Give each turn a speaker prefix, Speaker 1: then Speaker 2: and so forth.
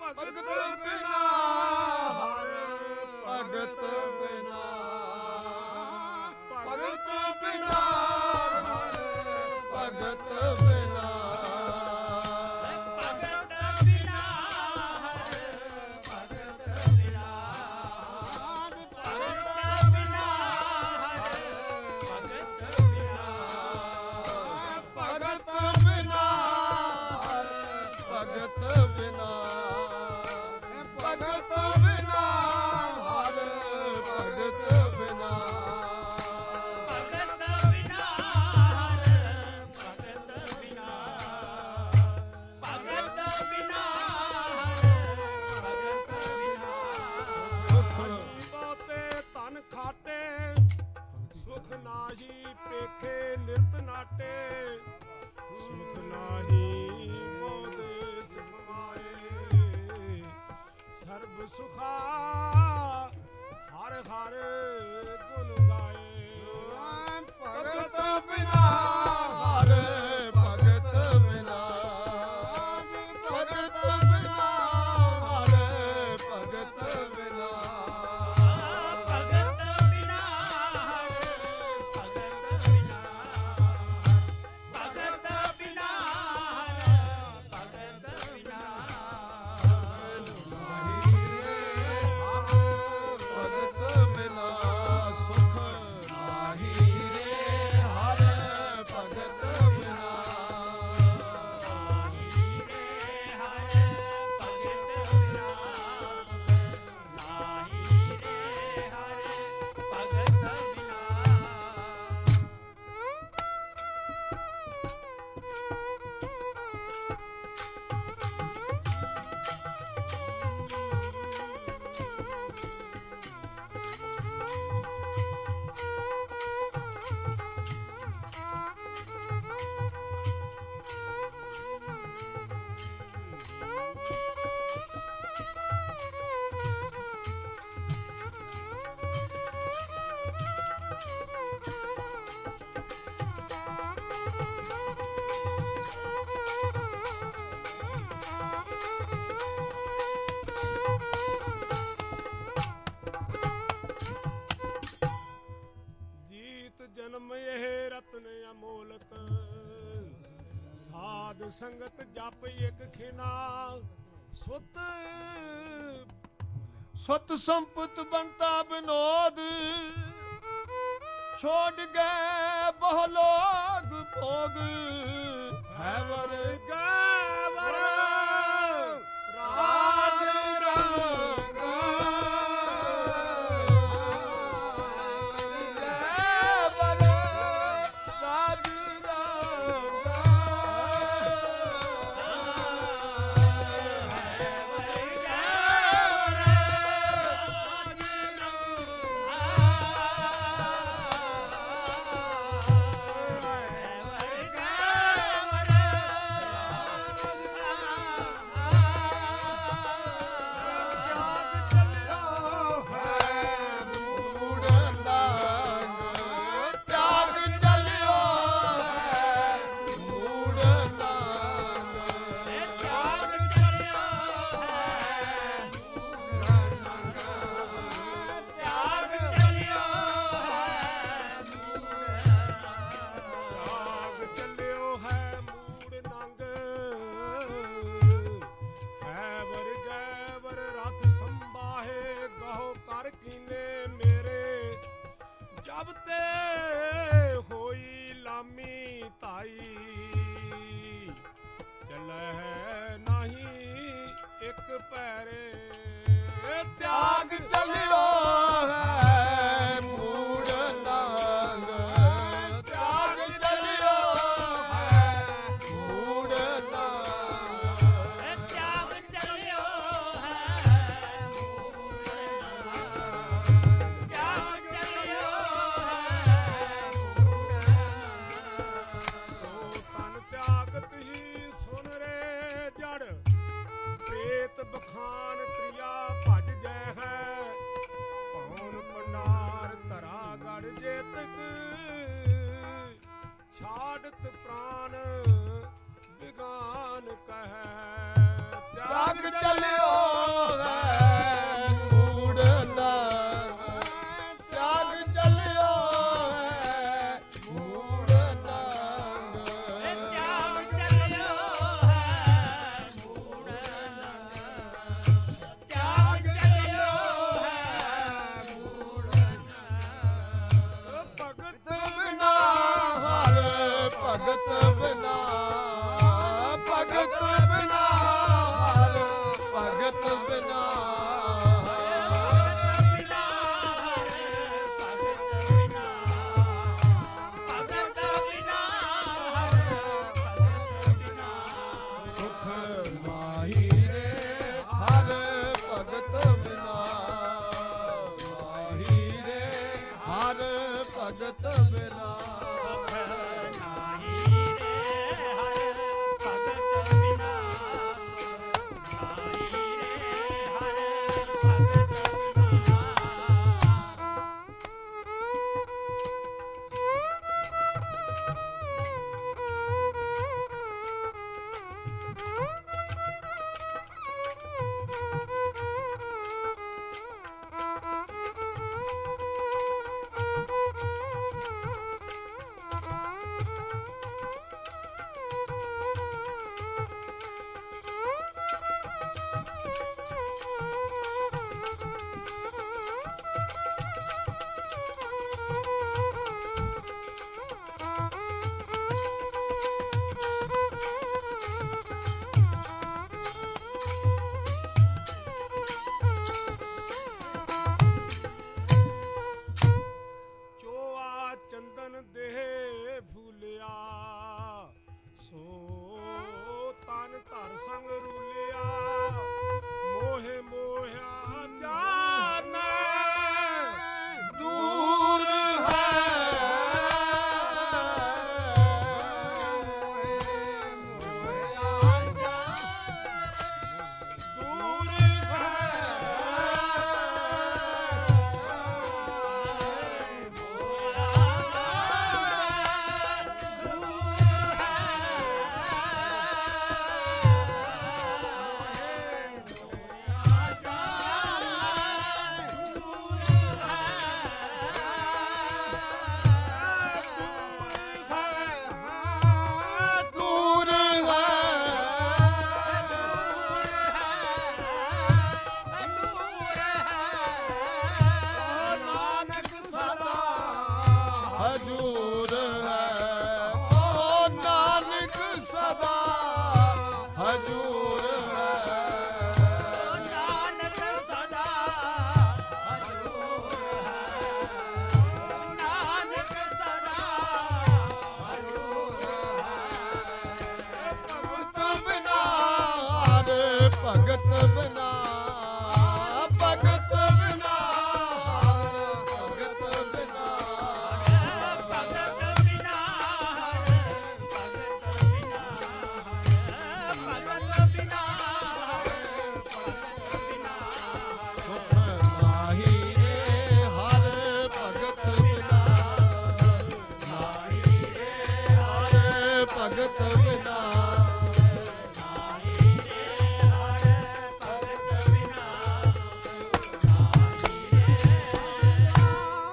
Speaker 1: ਭਗਤ ਬਿਨਾ
Speaker 2: ਹਰ ਭਗਤ ਬਿਨਾ।
Speaker 1: ਨਾਹੀ ਪੇਖੇ ਨਿਰਤ ਨਾਟੇ ਸੁਖ ਨਾਹੀ ਮੋਦੇ ਸਿਖਵਾਏ ਸਰਬ ਸੁਖਾ ਹਰ ਹਰ ਗੁਣ ਗਾਏ। ਸੰਗਤ ਜਪ ਇੱਕ ਖਿਨਾ ਸੁਤ।
Speaker 2: ਸਤ ਸੰਪਤ ਬੰਤਾ ਬਨੋਦ। ਛੋੜ ਗਏ ਬਹੁ ਲੋਗ ਭੋਗ। ਹੈ ਵਰ
Speaker 1: ਭਾਈ ਚੱਲਹਿ ਨਹੀਂ ਇੱਕ ਪੈਰੇ।
Speaker 2: ਤਿਆਗ ਚੱਲਿਓ ਚਲਿਓ
Speaker 1: ਭਗਤ
Speaker 2: ਬਿਨਾ ਬਿਨਾ ਮਾਹੀ ਰੇ ਹਰ ਭਗਤ ਬਿਨਾ